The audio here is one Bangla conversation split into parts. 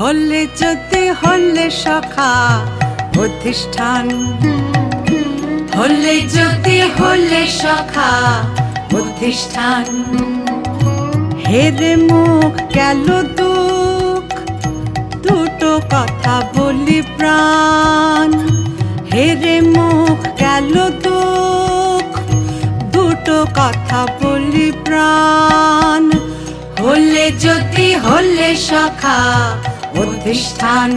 যদি, হলে সখা প্রতিষ্ঠান। হলে যদি, হলে সখা প্রতিষ্ঠান। হেরে মুখ গেল দুঃখ, দুটো কথা বলি প্রাণ। হেরে মুখ গেল দুঃখ, দুটো কথা বলি প্রাণ। হলে যদি, হলে সখা অধিষ্ঠান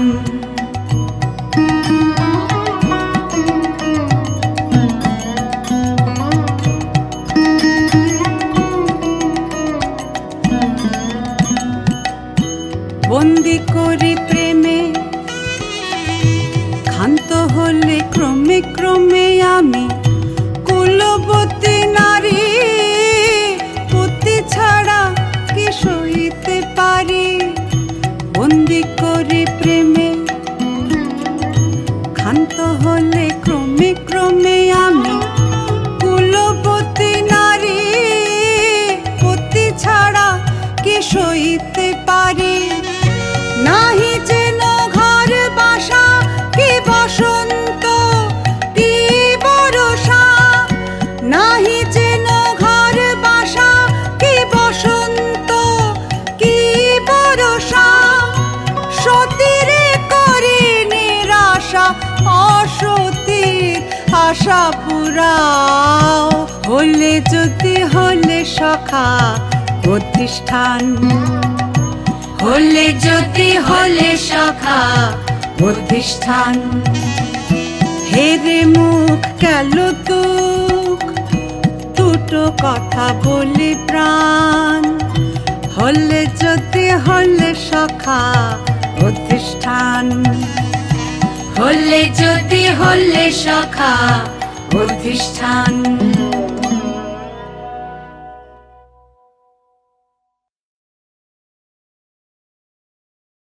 বন্দি করি প্রেমে ক্ষান্ত হলে ক্রমে ক্রমে আমি বন্দি করি প্রেমে। ক্ষান্ত হলে ক্রমে ক্রমে আমি কুলপতি নারী। পতি ছাড়া কি সইতে আশা পুরাও, হলে যদি, হলে সখা প্রতিষ্ঠান। হলে যদি, হলে সখা প্রতিষ্ঠান। হেরে মুখ গেল দুঃখ দুটো কথা বলি প্রাণ। হলে যদি, হলে সখা প্রতিষ্ঠান। হলে যদি হলে সখা প্রতিষ্ঠান